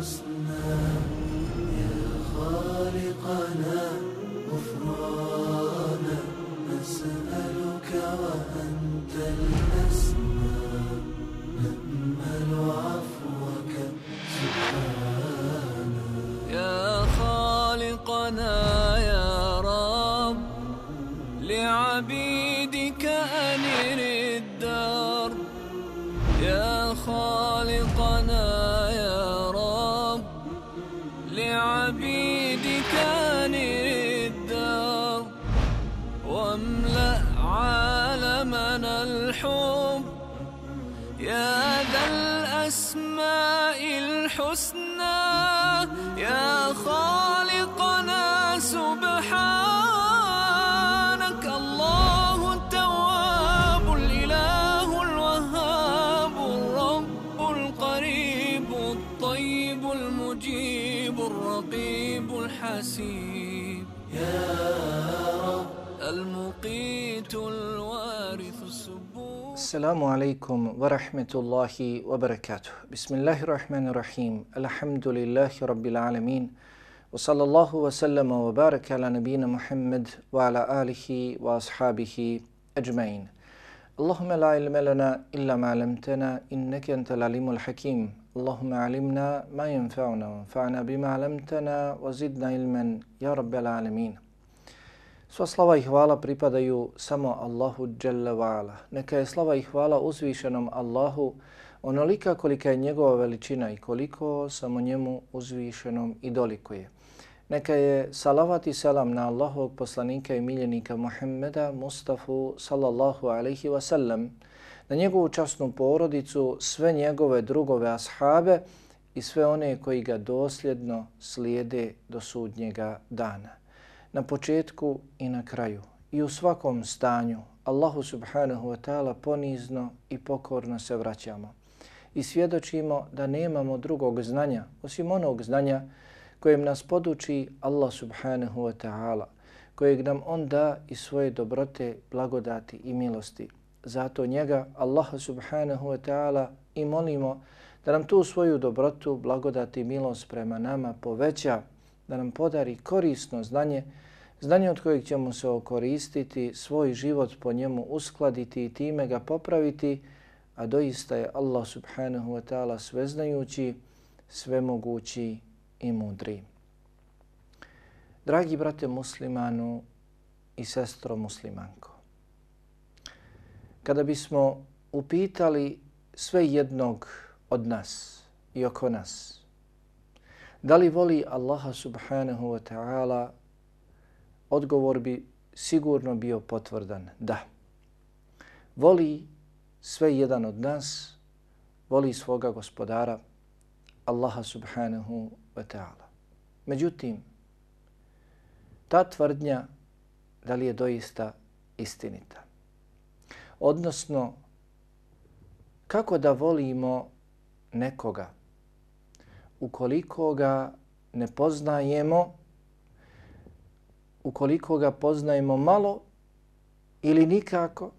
الحسنى يا خالقنا. الرقيب الحسيب. يا رب. المقيت الوارث السبوح السلام عليكم ورحمة الله وبركاته. بسم الله الرحمن الرحيم. الحمد لله رب العالمين. وصلى الله وسلم وبارك على نبينا محمد وعلى آله وأصحابه أجمعين. اللهم لا علم لنا إلا ما علمتنا إنك أنت العليم الحكيم. اللهم Allahumma 'allimna ma yanfa'una wanfa'na bima 'allamtana wa zidna ilman ya rabbal alamin. Sva slava i hvala pripadaju samo Allahu Jalla wa'ala. Neka je slava i hvala uzvišenom Allahu onolika kolika je njegova veličina i koliko samo njemu uzvišenom i dolikuje. Neka je salavat i selam na Allahovog poslanika i miljenika Muhammeda Mustafa sallallahu alaihi wa sallam, na njegovu časnu porodicu, sve njegove drugove ashabe i sve one koji ga dosljedno slijede do sudnjega dana. Na početku i na kraju. I u svakom stanju Allahu subhanahu wa ta'ala ponizno i pokorno se vraćamo. I svjedočimo da nemamo drugog znanja osim onog znanja kojem nas poduči Allah subhanahu wa ta'ala kojeg nam on da i svoje dobrote, blagodati i milosti. Zato njega, Allah subhanahu wa ta'ala, i molimo da nam tu svoju dobrotu, blagodat i milost prema nama poveća da nam podari korisno znanje, znanje od kojeg ćemo se okoristiti, svoj život po njemu uskladiti i time ga popraviti, a doista je Allah subhanahu wa ta'ala sveznajući, svemogući i mudri. Dragi brate muslimanu i sestro muslimanko, kada bismo upitali sve jednog od nas i oko nas, Da li voli Allaha subhanahu wa ta'ala? Odgovor bi sigurno bio potvrdan. Da. Voli sve jedan od nas, voli svoga gospodara Allaha subhanahu wa ta'ala. Međutim, ta tvrdnja da li je doista istinita? Odnosno, kako da volimo nekoga ukoliko ga ne poznajemo, ukoliko ga poznajemo malo ili nikako,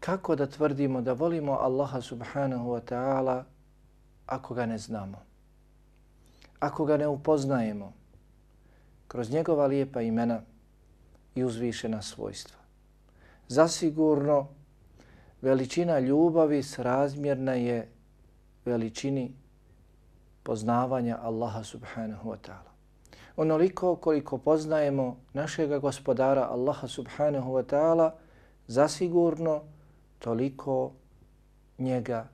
kako da tvrdimo da volimo Allaha subhanahu wa ta'ala ako ga ne znamo? Ako ga ne upoznajemo kroz njegova lijepa imena i uzvišena svojstva. Zasigurno veličina ljubavi srazmjerna je veličini poznavanja Allaha subhanahu wa ta'ala. Onoliko koliko poznajemo našega gospodara Allaha subhanahu wa ta'ala, zasigurno toliko njega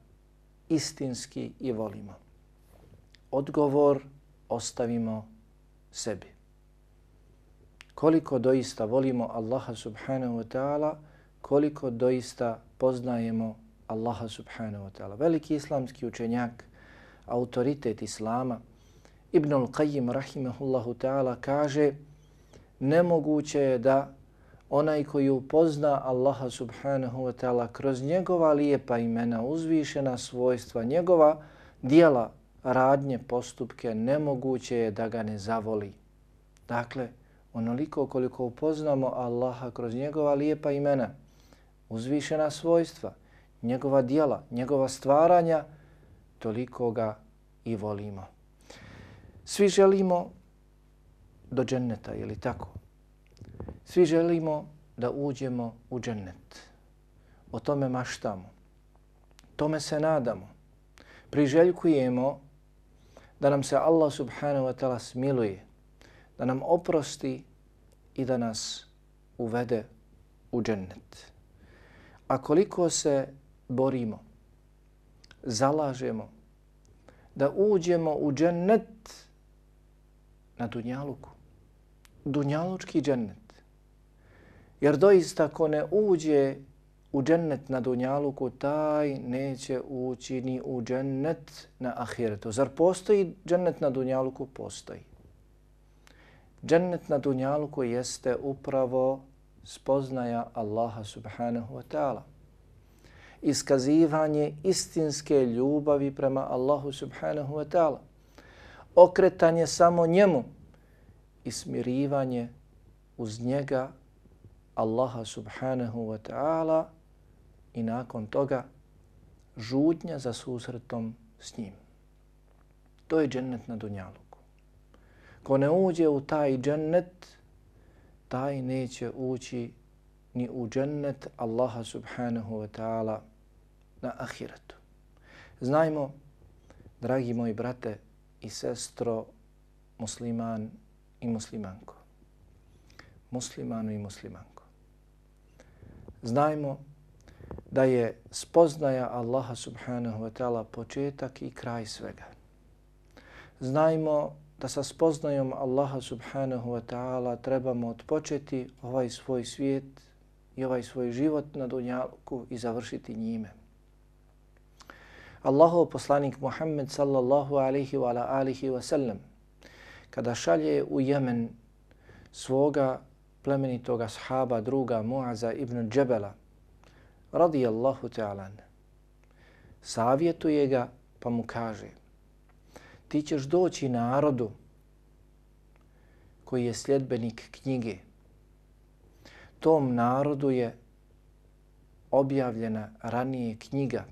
istinski i volimo. Odgovor ostavimo sebi. Koliko doista volimo Allaha subhanahu wa ta'ala, koliko doista poznajemo Allaha subhanahu wa ta'ala. Veliki islamski učenjak autoritet Islama, Ibn al-Qayyim rahimahullahu ta'ala kaže nemoguće je da onaj koji upozna Allaha subhanahu wa ta'ala kroz njegova lijepa imena, uzvišena svojstva, njegova dijela, radnje, postupke, nemoguće je da ga ne zavoli. Dakle, onoliko koliko upoznamo Allaha kroz njegova lijepa imena, uzvišena svojstva, njegova dijela, njegova stvaranja, toliko ga i volimo. Svi želimo do dženneta, je li tako? Svi želimo da uđemo u džennet. O tome maštamo. Tome se nadamo. Priželjkujemo da nam se Allah subhanahu wa ta'ala smiluje, da nam oprosti i da nas uvede u džennet. A koliko se borimo, zalažemo da uđemo u džennet na Dunjaluku, Dunjalučki džennet. Jer doista ko ne uđe u džennet na Dunjaluku, taj neće ući ni u džennet na Ahiretu. Zar postoji džennet na Dunjaluku? Postoji. Džennet na Dunjaluku jeste upravo spoznaja Allaha subhanahu wa ta'ala. Iskazivanje istinske ljubavi prema Allahu subhanahu wa ta'ala. Okretanje samo njemu i smirivanje uz njega Allaha subhanahu wa ta'ala i nakon toga žudnja za susretom s njim. To je džennet na Dunjaluku. Ko ne uđe u taj džennet, taj neće ući ni u džennet Allaha subhanahu wa ta'ala na ahiretu. Znajmo, dragi moji brate i sestro, musliman i muslimanko. Muslimanu i muslimanko. Znajmo da je spoznaja Allaha subhanahu wa ta'ala početak i kraj svega. Znajmo da sa spoznajom Allaha subhanahu wa ta'ala trebamo odpočeti ovaj svoj svijet i ovaj svoj život na dunjalku i završiti njime. Allahov poslanik Muhammed sallallahu alaihi wa ala alihi wa sallam kada šalje u Jemen svoga plemenitoga sahaba druga Muaza ibn Džebela radijallahu ta'ala savjetuje ga pa mu kaže ti ćeš doći narodu koji je sljedbenik knjige. Tom narodu je objavljena ranije knjiga.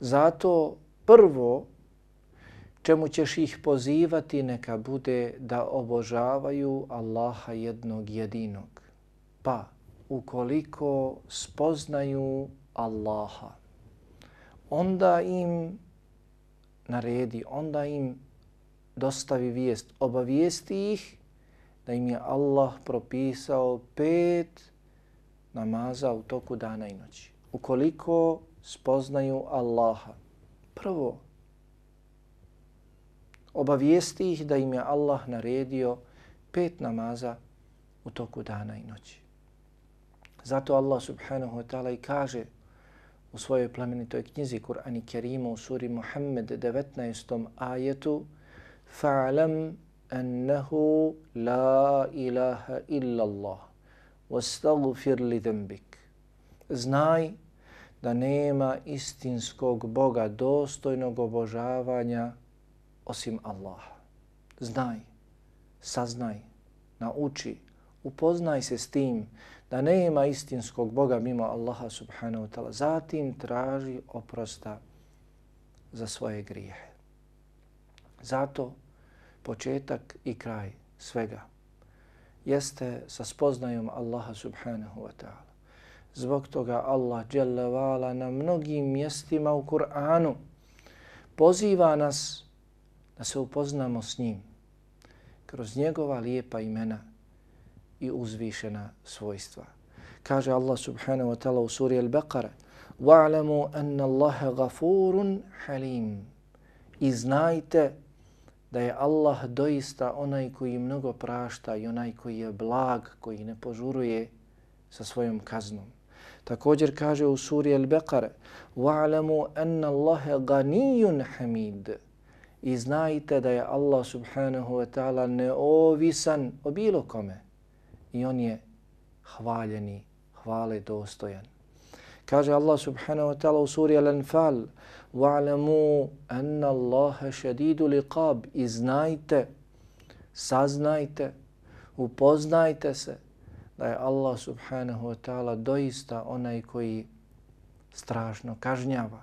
Zato prvo čemu ćeš ih pozivati neka bude da obožavaju Allaha jednog jedinog. Pa ukoliko spoznaju Allaha, onda im naredi, onda im dostavi vijest, obavijesti ih da im je Allah propisao pet namaza u toku dana i noći. Ukoliko spoznaju Allaha, prvo, obavijesti ih da im je Allah naredio pet namaza u toku dana i noći. Zato Allah subhanahu wa ta'ala i kaže u svojoj plemenitoj knjizi Kur'ani Kerimu u suri Muhammed 19. ajetu فَعْلَمْ أَنَّهُ لَا إِلَهَ إِلَّا اللَّهِ وَاسْتَغْفِرْ لِذَنْبِكَ Znaj da nema istinskog Boga dostojnog obožavanja osim Allaha. Znaj, saznaj, nauči, upoznaj se s tim da nema istinskog Boga mimo Allaha subhanahu wa ta'ala. Zatim traži oprosta za svoje grijehe. Zato početak i kraj svega jeste sa spoznajom Allaha subhanahu wa ta'ala. Zbog toga Allah dželle na mnogim mjestima u Kur'anu poziva nas da se upoznamo s njim kroz njegova lijepa imena i uzvišena svojstva. Kaže Allah subhanahu wa ta'ala u suri Al-Baqara وَعْلَمُوا أَنَّ اللَّهَ غَفُورٌ حَلِيمٌ I znajte da je Allah doista onaj koji mnogo prašta i onaj koji je blag, koji ne požuruje sa svojom kaznom. Također kaže u suri Al-Baqara وَعْلَمُوا أَنَّ اللَّهَ غَنِيٌ حَمِيدٌ I znajte da je Allah subhanahu wa ta'ala neovisan o bilo kome i on je hvaljeni, hvale dostojan. Kaže Allah subhanahu wa ta'ala u suri Al-Anfal وَعْلَمُوا أَنَّ اللَّهَ شَدِيدُ لِقَابِ I znajte, saznajte, upoznajte se da je Allah subhanahu wa ta'ala doista onaj koji strašno kažnjava.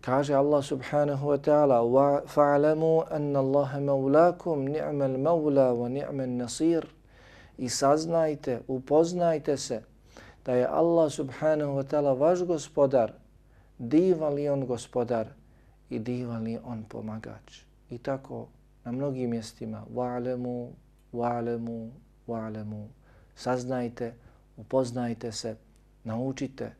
Kaže Allah subhanahu wa ta'ala fa'alamu anna Allahe maulakum ni'mal maula wa ni'mal nasir i saznajte, upoznajte se da je Allah subhanahu wa ta'ala vaš gospodar, divan li on gospodar i divan li on pomagač. I tako na mnogim mjestima wa'lemu, wa'lemu, wa'lemu. Saznajte, upoznajte se, naučite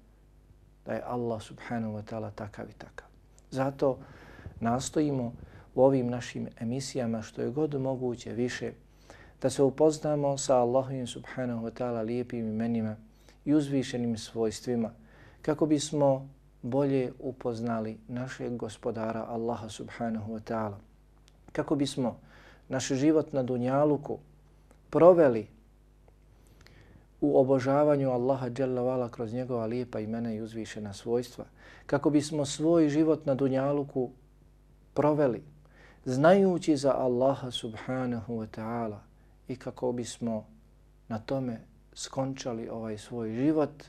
da je Allah subhanahu wa ta'ala takav i takav. Zato nastojimo u ovim našim emisijama što je god moguće više da se upoznamo sa Allahovim subhanahu wa ta'ala lijepim imenima i uzvišenim svojstvima kako bismo bolje upoznali našeg gospodara Allaha subhanahu wa ta'ala. Kako bismo naš život na Dunjaluku proveli u obožavanju Allaha dželavala kroz njegova lijepa imena i uzvišena svojstva, kako bismo svoj život na Dunjaluku proveli, znajući za Allaha subhanahu wa ta'ala i kako bismo na tome skončali ovaj svoj život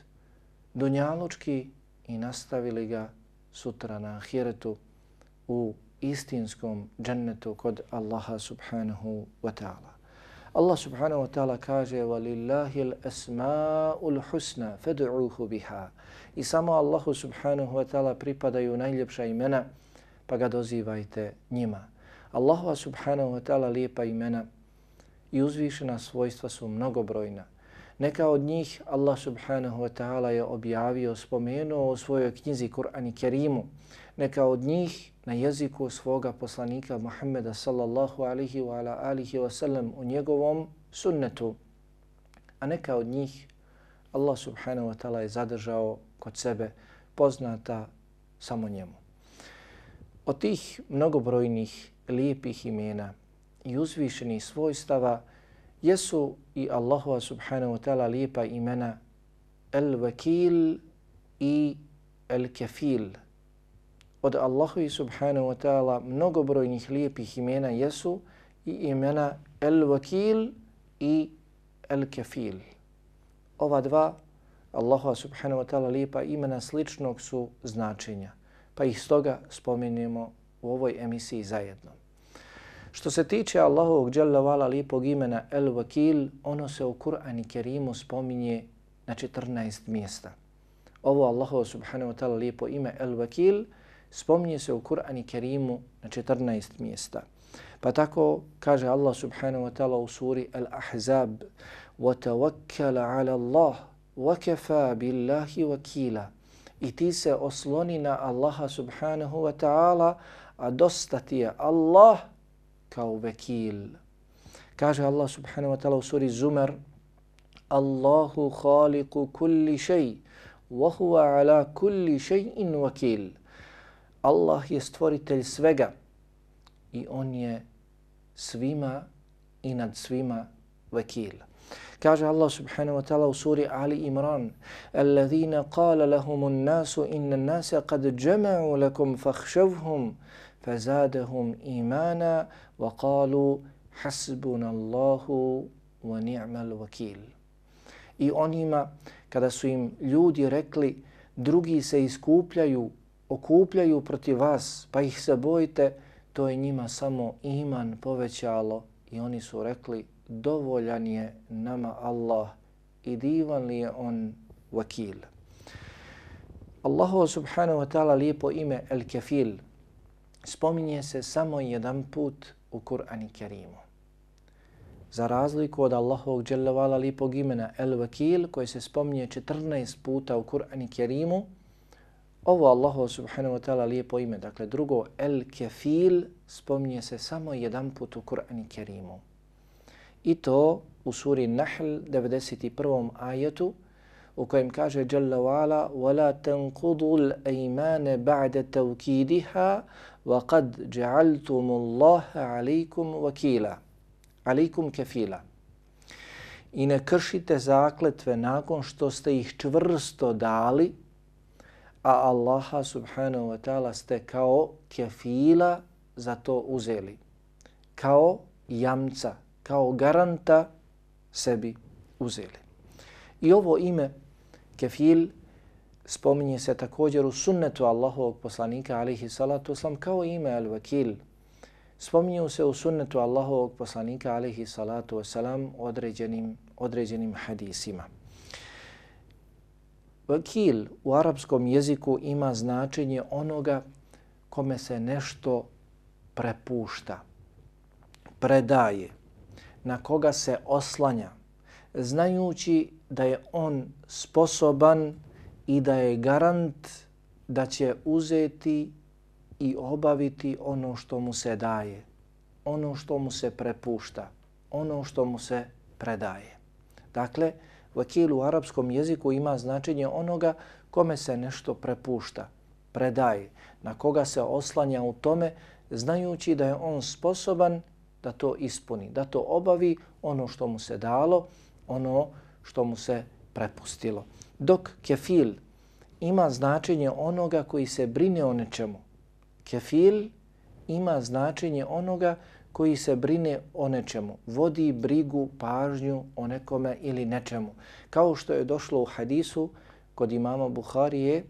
dunjalučki i nastavili ga sutra na ahiretu u istinskom džennetu kod Allaha subhanahu wa ta'ala. Allah subhanahu wa ta'ala kaže وَلِلَّهِ الْأَسْمَاءُ الْحُسْنَ فَدْعُوهُ بِهَا I samo Allahu subhanahu wa ta'ala pripadaju najljepša imena, pa ga dozivajte njima. Allahu subhanahu wa ta'ala lijepa imena i uzvišena svojstva su mnogobrojna. Neka od njih Allah subhanahu wa ta'ala je objavio, spomenuo u svojoj knjizi Kur'an i Kerimu. Neka od njih na jeziku svoga poslanika Muhammeda sallallahu alihi wa ala alihi wa sallam u njegovom sunnetu. A neka od njih Allah subhanahu wa ta'ala je zadržao kod sebe poznata samo njemu. Od tih mnogobrojnih lijepih imena i uzvišenih svojstava jesu i Allahova subhanahu wa ta'ala lijepa imena El-Vakil i El-Kefil. Od Allahovi subhanahu wa ta'ala mnogobrojnih lijepih imena jesu i imena El-Vakil i El-Kefil. Ova dva Allahova subhanahu wa ta'ala lijepa imena sličnog su značenja, pa ih stoga spomenemo u ovoj emisiji zajedno. Što se tiče Allahovog dželle vala lijepog imena El Vakil, ono se u Kur'anu Kerimu spominje na 14 mjesta. Ovo Allahovo subhanahu wa ta'ala lijepo ime El Vakil spominje se u Kur'anu Kerimu na 14 mjesta. Pa tako kaže Allah subhanahu wa ta'ala u suri El Ahzab وَتَوَكَّلَ عَلَى اللَّهِ وَكَفَى بِاللَّهِ وَكِيلًا I ti se osloni na Allaha subhanahu wa ta'ala, a dosta ti je Allah kao vekil. Kaže Allah subhanahu wa ta'ala u suri Zumar Allahu khaliku kulli šej wa huwa ala kulli šejin vakil. Allah je stvoritelj svega i on je svima i nad svima vekil. Kaže Allah subhanahu wa ta'ala u suri Ali Imran Alladhina qala lahumun nasu inna nasa qad jama'u lakum fakhshavhum فزادهم إيمانا وقالوا حسبنا الله ونعم الوكيل I onima, kada su im ljudi rekli, drugi se iskupljaju, okupljaju protiv vas, pa ih se bojite, to je njima samo iman povećalo. I oni su rekli, dovoljan je nama Allah i divan li je on vakil. Allahu subhanahu wa ta'ala lijepo ime El-Kefil, spominje se samo jedan put u Kur'ani Kerimu. Za razliku od Allahovog dželjavala lipog imena El Vakil, koji se spominje 14 puta u Kur'ani Kerimu, ovo Allahov subhanahu wa ta'ala lijepo ime, dakle drugo El Kefil, spominje se samo jedan put u Kur'ani Kerimu. I to u suri Nahl 91. ajetu, u kojem kaže Jalla wa'ala وَلَا تَنْقُضُوا الْأَيْمَانَ بَعْدَ تَوْكِيدِهَا وَقَدْ جَعَلْتُمُ اللَّهَ عَلَيْكُمْ وَكِيلًا عَلَيْكُمْ كَفِيلًا I ne kršite zakletve nakon što ste ih čvrsto dali, a Allaha subhanahu wa ta'ala ste kao kefila za to uzeli. Kao jamca, kao garanta sebi uzeli. I ovo ime kefil spominje se također u sunnetu Allahovog poslanika alihi salatu oslam kao ime al-vakil. Spominju se u sunnetu Allahovog poslanika alihi salatu oslam određenim, određenim hadisima. Vakil u arapskom jeziku ima značenje onoga kome se nešto prepušta, predaje, na koga se oslanja, znajući da je on sposoban i da je garant da će uzeti i obaviti ono što mu se daje, ono što mu se prepušta, ono što mu se predaje. Dakle, vakil u arapskom jeziku ima značenje onoga kome se nešto prepušta, predaje, na koga se oslanja u tome, znajući da je on sposoban da to ispuni, da to obavi ono što mu se dalo, ono što mu se prepustilo. Dok kefil ima značenje onoga koji se brine o nečemu. Kefil ima značenje onoga koji se brine o nečemu, vodi brigu, pažnju o nekome ili nečemu. Kao što je došlo u hadisu kod imama Buharije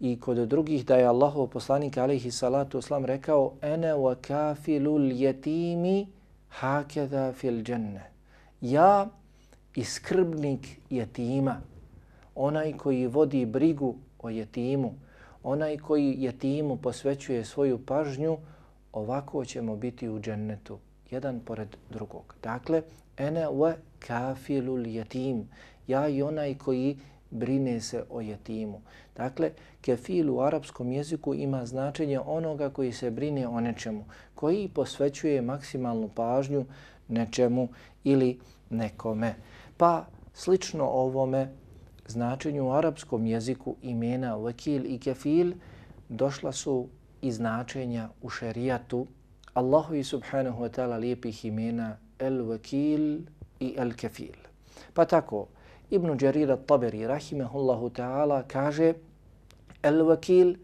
i kod drugih da je Allahov poslanik alaihi salatu oslam rekao ene wa kafilul jetimi hakeda fil dženne. Ja i skrbnik jetima, onaj koji vodi brigu o jetimu, onaj koji jetimu posvećuje svoju pažnju, ovako ćemo biti u džennetu, jedan pored drugog. Dakle, ene wa kafilul jetim, ja i onaj koji brine se o jetimu. Dakle, kefil u arapskom jeziku ima značenje onoga koji se brine o nečemu, koji posvećuje maksimalnu pažnju nečemu ili nekome. Pa slično ovome značenju u arapskom jeziku imena vekil i kefil došla su i značenja u šerijatu Allahu i subhanahu wa ta'ala lijepih imena el vekil i el kefil. Pa tako, Ibn Jarir al-Taberi, rahimahullahu ta'ala, kaže el vekil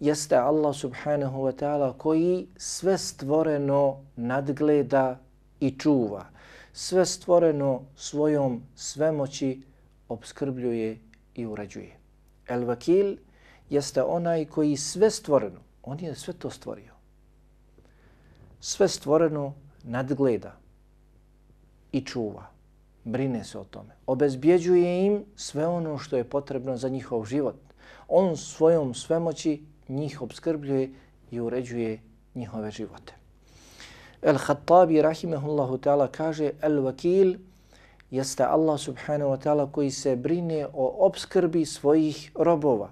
jeste Allah subhanahu wa ta'ala koji sve stvoreno nadgleda i čuva sve stvoreno svojom svemoći obskrbljuje i urađuje. El Vakil jeste onaj koji sve stvoreno, on je sve to stvorio. Sve stvoreno nadgleda i čuva, brine se o tome. Obezbjeđuje im sve ono što je potrebno za njihov život. On svojom svemoći njih obskrbljuje i uređuje njihove živote. El-Khattabi rahimehullahu ta'ala kaže El-Vakil jeste Allah subhanahu wa ta'ala koji se brine o obskrbi svojih robova.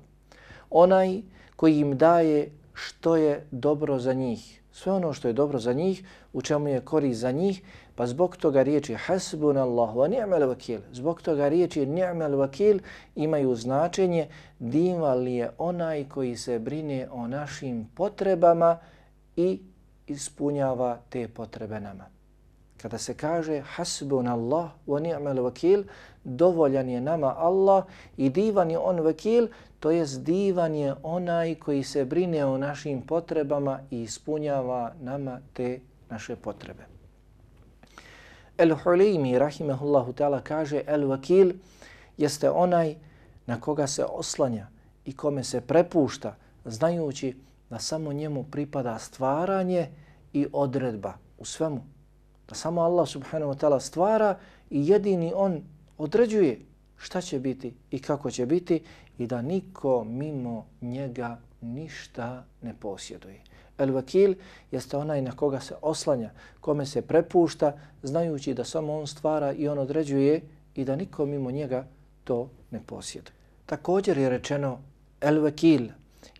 Onaj koji im daje što je dobro za njih. Sve ono što je dobro za njih, u čemu je korist za njih, pa zbog toga riječi hasbun Allah wa ni'mal vakil, zbog toga riječi ni'mal vakil imaju značenje divan li je onaj koji se brine o našim potrebama i ispunjava te potrebe nama. Kada se kaže hasbun Allah wa ni'mal vakil, dovoljan je nama Allah i divan je on vakil, to je divan je onaj koji se brine o našim potrebama i ispunjava nama te naše potrebe. El Hulaymi rahimehullahu ta'ala, kaže El-Vakil jeste onaj na koga se oslanja i kome se prepušta, znajući da samo njemu pripada stvaranje i odredba u svemu. Da samo Allah subhanahu wa ta'ala stvara i jedini on određuje šta će biti i kako će biti i da niko mimo njega ništa ne posjeduje. El vakil jeste onaj na koga se oslanja, kome se prepušta, znajući da samo on stvara i on određuje i da niko mimo njega to ne posjeduje. Također je rečeno El vakil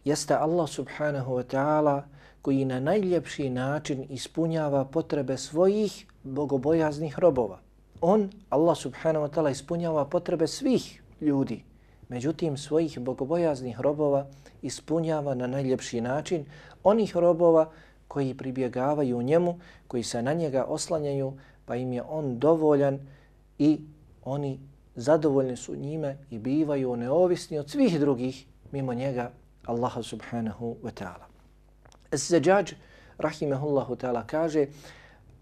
jeste Allah subhanahu wa ta'ala koji na najljepši način ispunjava potrebe svojih bogobojaznih robova. On, Allah subhanahu wa ta'ala, ispunjava potrebe svih ljudi. Međutim, svojih bogobojaznih robova ispunjava na najljepši način onih robova koji pribjegavaju njemu, koji se na njega oslanjaju, pa im je on dovoljan i oni zadovoljni su njime i bivaju neovisni od svih drugih mimo njega Allaha subhanahu wa ta'ala. Zajjaj, rahimahullahu ta'ala, kaže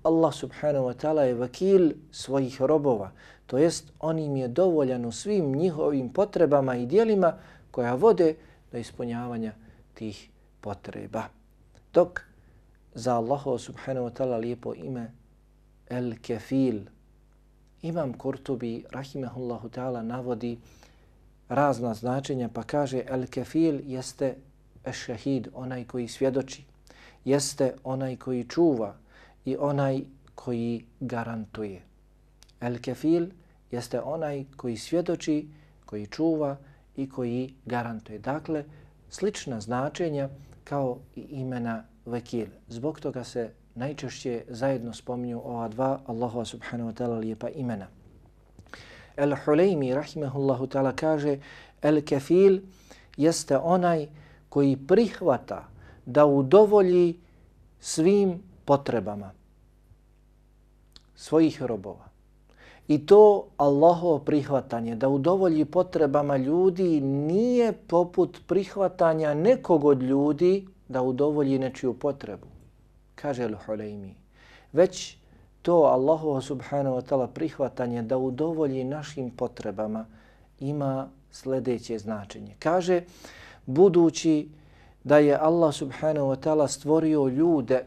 Allah subhanahu wa ta'ala je vakil svojih robova, to jest on im je dovoljan u svim njihovim potrebama i dijelima koja vode do ispunjavanja tih potreba. Dok za Allaho subhanahu wa ta'ala lijepo ime El Kefil, Imam Kurtubi, rahimahullahu ta'ala, navodi razna značenja pa kaže El Kefil jeste šahid, onaj koji svjedoči, jeste onaj koji čuva i onaj koji garantuje. El Kefil jeste onaj koji svjedoči, koji čuva i koji garantuje. Dakle, slična značenja kao i imena vekil. Zbog toga se najčešće zajedno spominju ova dva Allahu subhanahu wa ta'ala lijepa imena. El Huleymi rahimahullahu ta'ala kaže El kefil jeste onaj koji prihvata da udovolji svim potrebama svojih robova. I to Allahovo prihvatanje da udovolji potrebama ljudi nije poput prihvatanja nekog od ljudi da udovolji nečiju potrebu. Kaže Al-Huleymi. Već to Allahovo subhanahu wa ta'ala prihvatanje da udovolji našim potrebama ima sljedeće značenje. Kaže, budući da je Allah subhanahu wa ta'ala stvorio ljude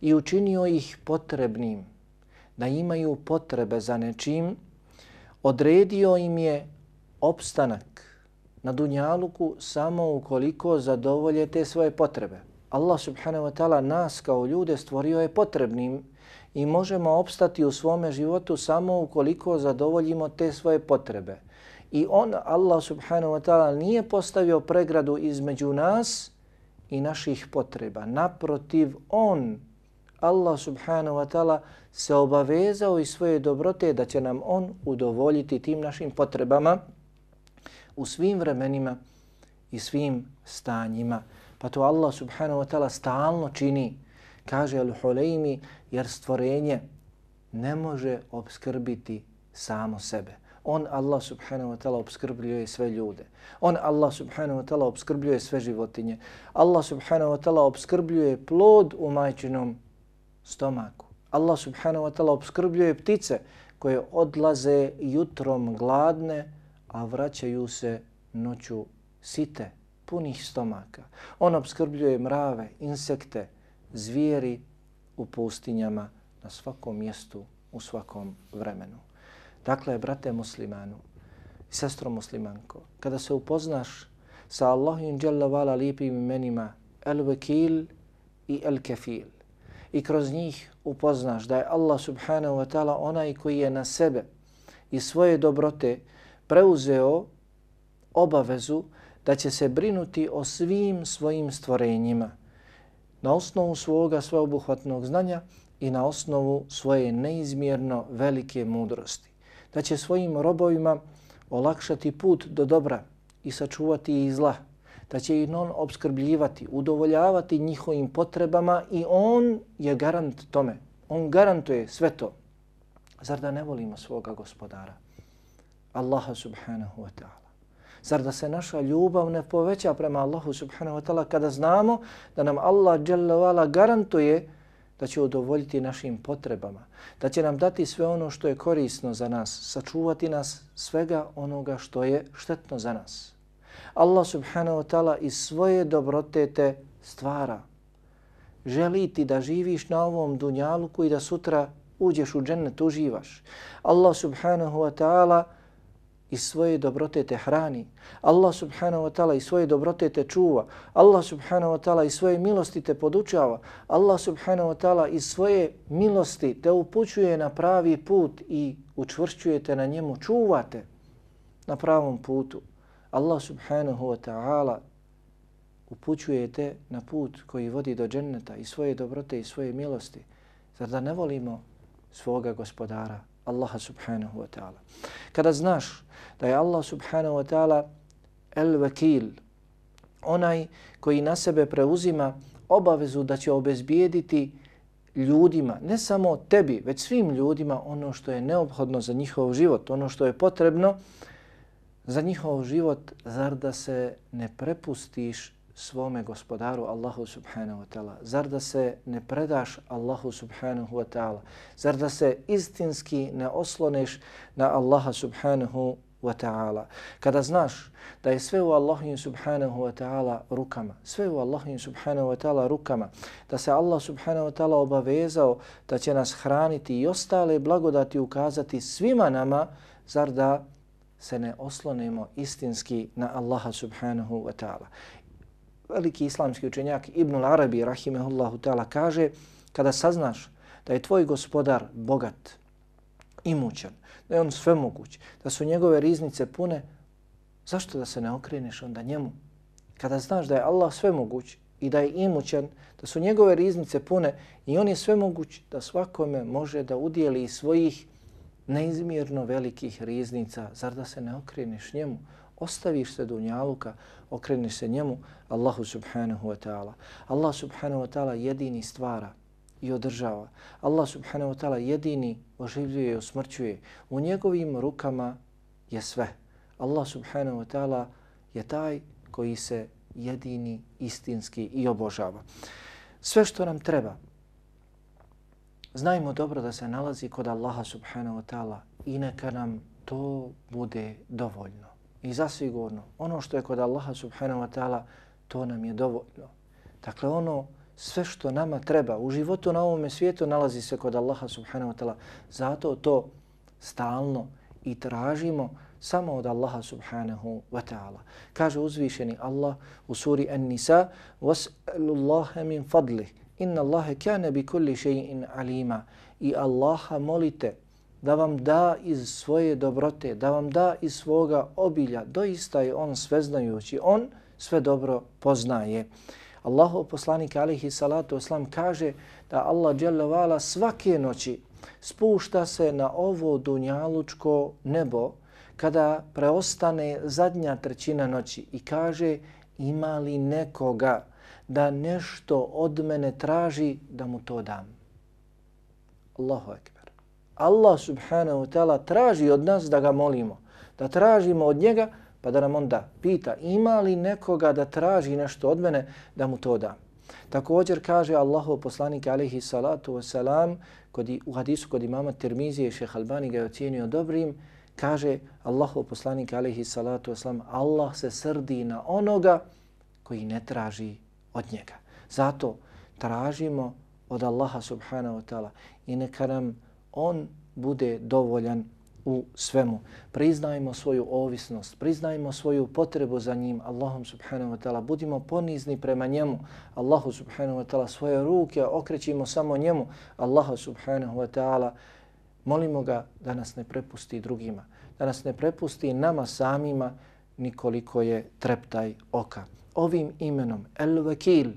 i učinio ih potrebnim, da imaju potrebe za nečim, odredio im je opstanak na dunjaluku samo ukoliko zadovolje te svoje potrebe. Allah subhanahu wa ta'ala nas kao ljude stvorio je potrebnim i možemo opstati u svome životu samo ukoliko zadovoljimo te svoje potrebe. I on, Allah subhanahu wa ta'ala, nije postavio pregradu između nas i naših potreba. Naprotiv, on, Allah subhanahu wa ta'ala, se obavezao i svoje dobrote da će nam on udovoljiti tim našim potrebama u svim vremenima i svim stanjima. Pa to Allah subhanahu wa ta'ala stalno čini, kaže Al-Huleymi, jer stvorenje ne može obskrbiti samo sebe. On, Allah subhanahu wa ta'ala, obskrbljuje sve ljude. On, Allah subhanahu wa ta'ala, obskrbljuje sve životinje. Allah subhanahu wa ta'ala, obskrbljuje plod u majčinom stomaku. Allah subhanahu wa ta'ala, obskrbljuje ptice koje odlaze jutrom gladne, a vraćaju se noću site, punih stomaka. On obskrbljuje mrave, insekte, zvijeri u pustinjama na svakom mjestu, u svakom vremenu. Dakle, brate muslimanu i sestro muslimanko, kada se upoznaš sa Allahim dželle vala lijepim imenima El Vekil i El Kefil i kroz njih upoznaš da je Allah subhanahu wa ta'ala onaj koji je na sebe i svoje dobrote preuzeo obavezu da će se brinuti o svim svojim stvorenjima na osnovu svoga sveobuhvatnog znanja i na osnovu svoje neizmjerno velike mudrosti. Da će svojim robovima olakšati put do dobra i sačuvati ih zla. Da će ih non obskrbljivati, udovoljavati njihovim potrebama i on je garant tome. On garantuje sve to. Zar da ne volimo svoga gospodara? Allaha subhanahu wa ta'ala. Zar da se naša ljubav ne poveća prema Allahu subhanahu wa ta'ala kada znamo da nam Allah dželle garantuje da će udovoljiti našim potrebama, da će nam dati sve ono što je korisno za nas, sačuvati nas svega onoga što je štetno za nas. Allah subhanahu wa ta'ala iz svoje dobrote te stvara. Želi ti da živiš na ovom dunjaluku i da sutra uđeš u džennet, uživaš. Allah subhanahu wa ta'ala i svoje dobrote te hrani. Allah subhanahu wa ta'ala i svoje dobrote te čuva. Allah subhanahu wa ta'ala i svoje milosti te podučava. Allah subhanahu wa ta'ala i svoje milosti te upućuje na pravi put i učvršćuje te na njemu, čuvate na pravom putu. Allah subhanahu wa ta'ala upućuje te na put koji vodi do dženneta i svoje dobrote i svoje milosti. Zar da ne volimo svoga gospodara, Allaha subhanahu wa ta'ala. Kada znaš da je Allah subhanahu wa ta'ala el-vakil, onaj koji na sebe preuzima obavezu da će obezbijediti ljudima, ne samo tebi, već svim ljudima ono što je neophodno za njihov život, ono što je potrebno za njihov život, zar da se ne prepustiš svome gospodaru Allahu subhanahu wa ta'ala? Zar da se ne predaš Allahu subhanahu wa ta'ala? Zar da se istinski ne osloneš na Allaha subhanahu wa ta'ala. Kada znaš da je sve u Allahim subhanahu wa ta'ala rukama, sve u Allahim subhanahu wa ta'ala rukama, da se Allah subhanahu wa ta'ala obavezao da će nas hraniti i ostale blagodati ukazati svima nama, zar da se ne oslonimo istinski na Allaha subhanahu wa ta'ala. Veliki islamski učenjak Ibnul Arabi, rahimehullahu ta'ala, kaže kada saznaš da je tvoj gospodar bogat, imućan, da je on svemoguć, da su njegove riznice pune, zašto da se ne okreneš onda njemu? Kada znaš da je Allah svemoguć i da je imućan, da su njegove riznice pune i on je svemoguć da svakome može da udijeli iz svojih neizmjerno velikih riznica, zar da se ne okreneš njemu? Ostaviš se dunjaluka, okreniš se njemu, Allahu subhanahu wa ta'ala. Allah subhanahu wa ta'ala jedini stvara i održava. Allah subhanahu wa ta'ala jedini oživljuje i osmrćuje. U njegovim rukama je sve. Allah subhanahu wa ta'ala je taj koji se jedini istinski i obožava. Sve što nam treba, znajmo dobro da se nalazi kod Allaha subhanahu wa ta'ala i neka nam to bude dovoljno. I zasigurno, ono što je kod Allaha subhanahu wa ta'ala, to nam je dovoljno. Dakle, ono sve što nama treba u životu na ovome svijetu nalazi se kod Allaha subhanahu wa ta'ala. Zato to stalno i tražimo samo od Allaha subhanahu wa ta'ala. Kaže uzvišeni Allah u suri An-Nisa وَسْأَلُ اللَّهَ مِنْ فَضْلِهِ إِنَّ اللَّهَ كَانَ بِكُلِّ شَيْءٍ عَلِيمًا I Allaha molite da vam da iz svoje dobrote, da vam da iz svoga obilja. Doista je On sveznajući, On sve dobro poznaje. Allahov poslanik alihi salatu oslam kaže da Allah dželle svake noći spušta se na ovo dunjalučko nebo kada preostane zadnja trećina noći i kaže ima li nekoga da nešto od mene traži da mu to dam. Allahu ekber. Allah subhanahu wa ta'ala traži od nas da ga molimo, da tražimo od njega pa da nam onda pita ima li nekoga da traži nešto od mene da mu to dam. Također kaže Allahu poslanik alaihi salatu wasalam kod, u hadisu kod imama Tirmizije šeha Albani ga je ocijenio dobrim, kaže Allahu poslanik alaihi salatu wasalam Allah se srdi na onoga koji ne traži od njega. Zato tražimo od Allaha subhanahu wa ta'ala i neka nam on bude dovoljan u svemu. Priznajmo svoju ovisnost, priznajmo svoju potrebu za njim, Allahom subhanahu wa ta'ala. Budimo ponizni prema njemu, Allahu subhanahu wa ta'ala. Svoje ruke okrećimo samo njemu, Allahu subhanahu wa ta'ala. Molimo ga da nas ne prepusti drugima, da nas ne prepusti nama samima nikoliko je treptaj oka. Ovim imenom, El-Vakil,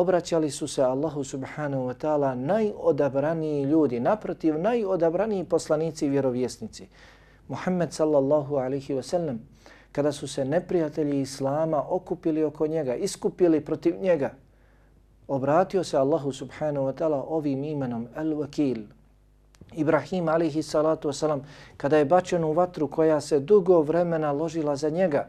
obraćali su se Allahu subhanahu wa ta'ala najodabraniji ljudi, naprotiv najodabraniji poslanici i vjerovjesnici. Muhammed sallallahu alaihi wa sallam, kada su se neprijatelji Islama okupili oko njega, iskupili protiv njega, obratio se Allahu subhanahu wa ta'ala ovim imenom Al-Wakil. Ibrahim alaihi salatu wasalam, kada je bačen u vatru koja se dugo vremena ložila za njega,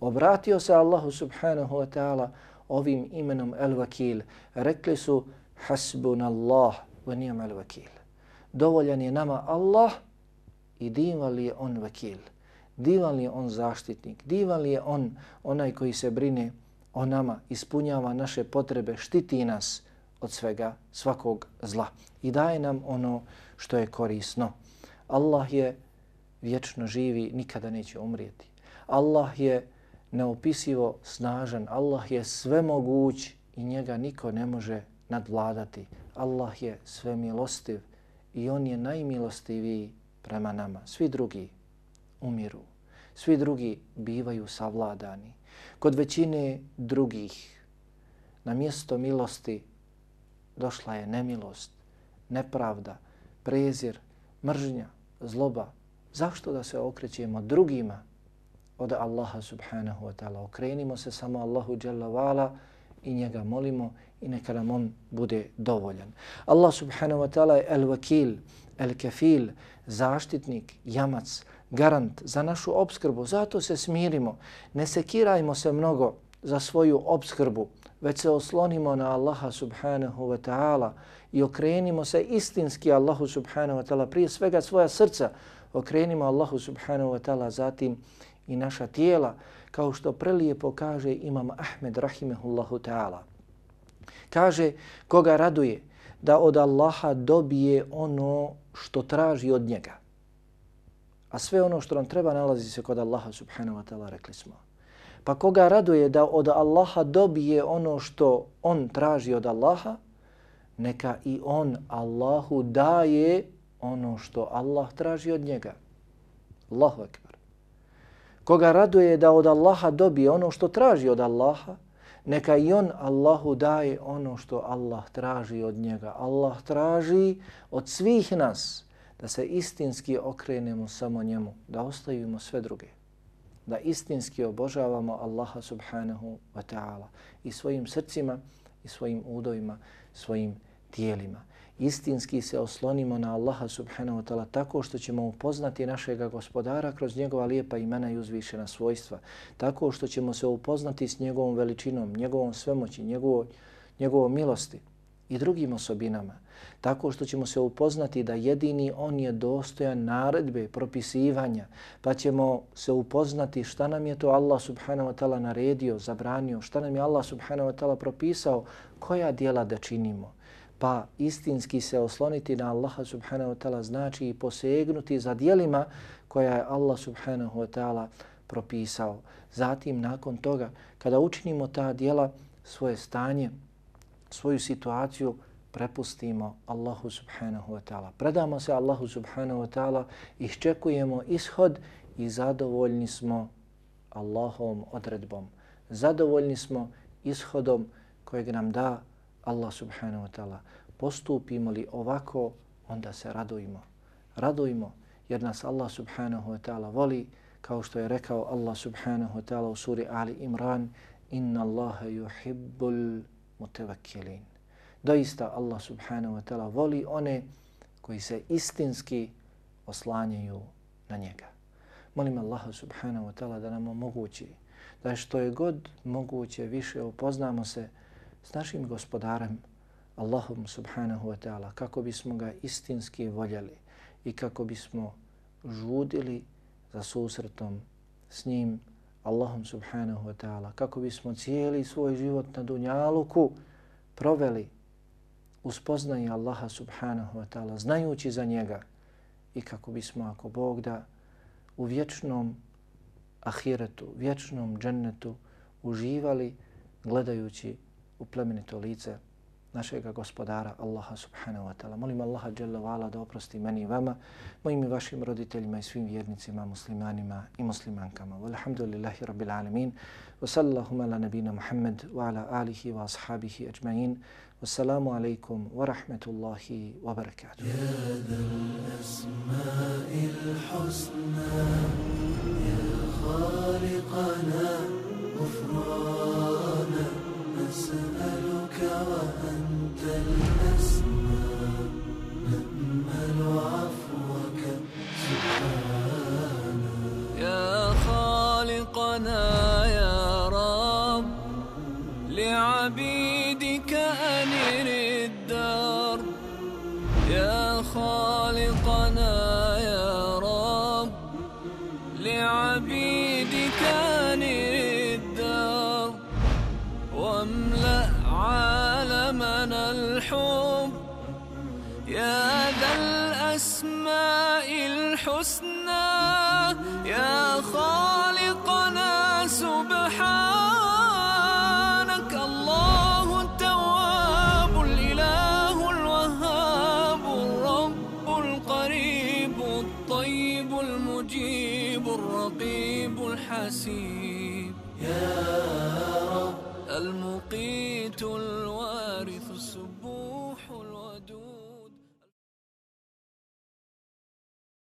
obratio se Allahu subhanahu wa ta'ala ovim imenom El-Vakil. Rekli su hasbun Allah wa ni'mal El-Vakil. Dovoljan je nama Allah i divan li je on vakil. Divan li je on zaštitnik. Divan li je on onaj koji se brine o nama, ispunjava naše potrebe, štiti nas od svega, svakog zla i daje nam ono što je korisno. Allah je vječno živi, nikada neće umrijeti. Allah je neopisivo snažan. Allah je sve moguć i njega niko ne može nadvladati. Allah je sve milostiv i on je najmilostiviji prema nama. Svi drugi umiru. Svi drugi bivaju savladani. Kod većine drugih na mjesto milosti došla je nemilost, nepravda, prezir, mržnja, zloba. Zašto da se okrećemo drugima od Allaha subhanahu wa ta'ala. Okrenimo se samo Allahu jalla vala i njega molimo i neka nam on bude dovoljan. Allah subhanahu wa ta'ala je el-vakil, el-kefil, zaštitnik, jamac, garant za našu obskrbu. Zato se smirimo. Ne sekirajmo se mnogo za svoju obskrbu, već se oslonimo na Allaha subhanahu wa ta'ala i okrenimo se istinski Allahu subhanahu wa ta'ala prije svega svoja srca Okrenimo Allahu subhanahu wa ta'ala zatim i naša tijela, kao što prelijepo kaže Imam Ahmed rahimehullahu ta'ala. Kaže, koga raduje da od Allaha dobije ono što traži od njega. A sve ono što nam treba nalazi se kod Allaha subhanahu wa ta'ala, rekli smo. Pa koga raduje da od Allaha dobije ono što on traži od Allaha, neka i on Allahu daje ono što Allah traži od njega. Allahu akbar. Koga raduje da od Allaha dobije ono što traži od Allaha, neka i on Allahu daje ono što Allah traži od njega. Allah traži od svih nas da se istinski okrenemo samo njemu, da ostavimo sve druge. Da istinski obožavamo Allaha subhanahu wa ta'ala i svojim srcima i svojim udovima, svojim tijelima. Istinski se oslonimo na Allaha subhanahu wa ta'ala tako što ćemo upoznati našega gospodara kroz njegova lijepa imena i uzvišena svojstva. Tako što ćemo se upoznati s njegovom veličinom, njegovom svemoći, njegovom, njegovom milosti i drugim osobinama. Tako što ćemo se upoznati da jedini on je dostojan naredbe, propisivanja, pa ćemo se upoznati šta nam je to Allah subhanahu wa ta'ala naredio, zabranio, šta nam je Allah subhanahu wa ta'ala propisao, koja dijela da činimo pa istinski se osloniti na Allaha subhanahu wa ta'ala znači i posegnuti za dijelima koja je Allah subhanahu wa ta'ala propisao. Zatim, nakon toga, kada učinimo ta dijela, svoje stanje, svoju situaciju, prepustimo Allahu subhanahu wa ta'ala. Predamo se Allahu subhanahu wa ta'ala, iščekujemo ishod i zadovoljni smo Allahovom odredbom. Zadovoljni smo ishodom kojeg nam da Allah subhanahu wa ta'ala. Postupimo li ovako, onda se radujmo. Radujmo jer nas Allah subhanahu wa ta'ala voli kao što je rekao Allah subhanahu wa ta'ala u suri Ali Imran Inna Allaha yuhibbul mutevakilin. Doista Allah subhanahu wa ta'ala voli one koji se istinski oslanjaju na njega. Molim Allaha subhanahu wa ta'ala da nam omogući da što je god moguće više upoznamo se s našim gospodarem Allahom subhanahu wa ta'ala kako bismo ga istinski voljeli i kako bismo žudili za susretom s njim Allahom subhanahu wa ta'ala kako bismo cijeli svoj život na dunjaluku proveli uspoznaje Allaha subhanahu wa ta'ala znajući za njega i kako bismo ako Bog da u vječnom ahiretu, vječnom džennetu uživali gledajući u plemenito lice našega gospodara Allaha subhanahu wa ta'ala. Molim Allaha dželle vala da oprosti meni i vama, mojim i vašim roditeljima i svim vjernicima, muslimanima i muslimankama. Walhamdulillahi rabbil alamin. Wa sallallahu ala nabina Muhammad wa ala alihi wa ashabihi ajma'in. Wassalamu alaikum wa rahmatullahi wa barakatuh. Ya dhal asma'il husna, ya khaliqana, ufrah. نسألك وأنت الأسمى